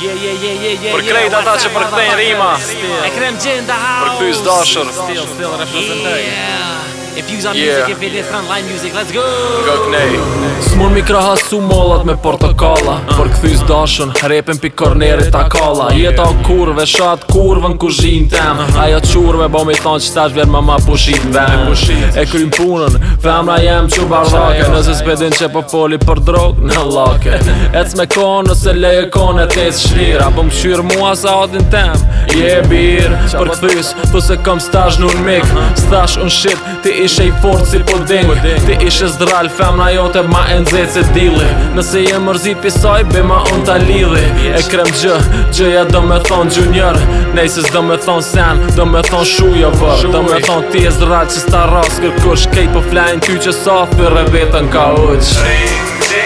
Je je je je je. Për krejt ata që përkthejnë rima. E krem gjenda. Për ty zdashur. Stil, stil reprezentoj. If you's on yeah. music, if it yeah. line music, let's go! Go Knei! S'mon mi krahasu mollat me portokalla Për kthys dashën, repin pi kornerit a kalla Jeta o kurve, shat kurve n'ku kuzhin tem Ajo qurve, bo me thonë që mama pushit vem E krym punën, femra jem që barrake Nëse s'bedin që po foli për drog në lake Ec me konë, nëse leje konë e tes shrir Apo më qyrë mua sa odin tem Je birë bir, për këthys, tu se kom stash në mik Stash un shit, ti i ishe i fort si po Ti ishe zdral, femna jote ma e se dili Nëse je mërzit pisaj, be ma unë ta lidhi E krem gjë, gjëja ja do me thon junior Nejse do me thon sen, do me thon shuja vër Do me thon ti e zdral që s'ta ras kërkush Kejt po flajnë ty që sa fyrre vetën ka uq Ring, ding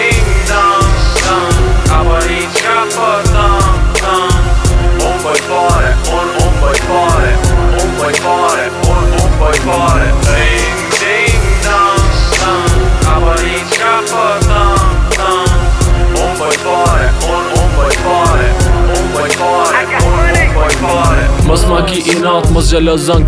natë mos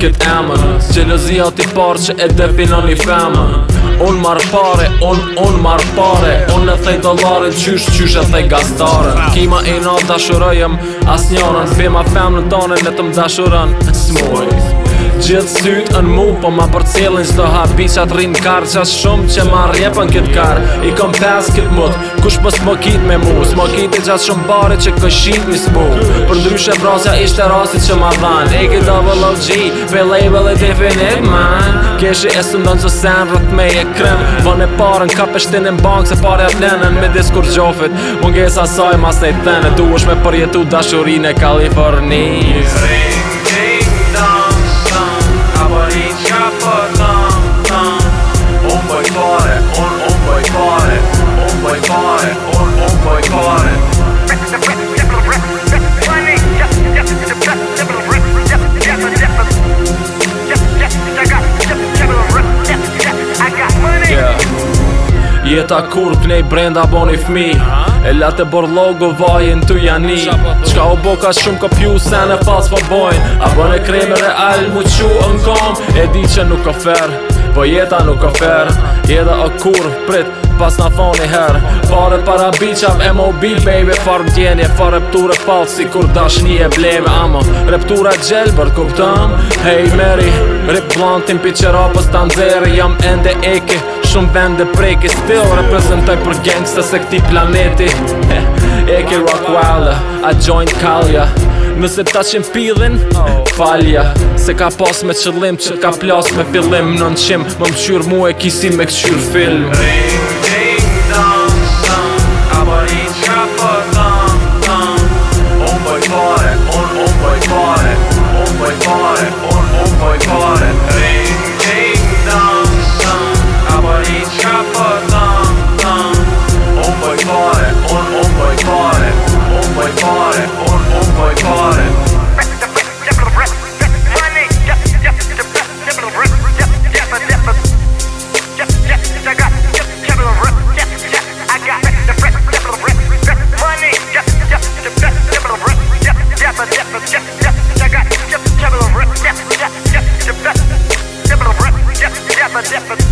këtë emën Gjelozia t'i parë që e definon i femën Unë marë pare, unë, unë marë pare Unë e thej dolarën, qysh, qysh e thej gastarën Kima e natë dashurëjëm, as njërën Fema femën tonën e të dashuron smoj s'mojë gjithë sytë në mu Po ma për cilin së të hapi rinë karë Qa shumë që ma rjepën këtë karë I kom pesë këtë mutë Kush për po s'mo me mu S'mo e i gjatë shumë bare që këshitë një s'mu Për ndryshë e brasja ishte rasit që ma dhanë E këtë dhe vëllot gji Pe label e definit man Keshë e së ndonë që sen Rrët me e krem Vën e parën ka peshtin e mbangë Se pare atë lenën me diskur gjofit Mungesa saj mas nejtë thene Tu është me përjetu dashurin e Kalifornisë Jeta kur t'nej brenda bo një fmi E la e bor logo vajin t'u jani Qka u boka shumë ka pju se në falsë po bojn A bo e kreme real mu qu në kom E di që nuk ka fer Po jeta nuk ka fer Jeta o kur prit pas na foni her Pare para bichav e mobil baby Far m'djenje far rëpture falsë si kur dash një e bleme Amo rëptura gjel bër kuptëm Hey Mary Rip blantin pi qera pës t'anzeri Jam ende eke shumë vende dhe preke Still representaj për gangsta se këti planeti E ke rock wild, a joint kalja, Nëse ta që pilin, falja Se ka pas me qëllim, që ka plas me fillim Në në qim, më më qyrë mu e kisi me këqyrë film Ring separate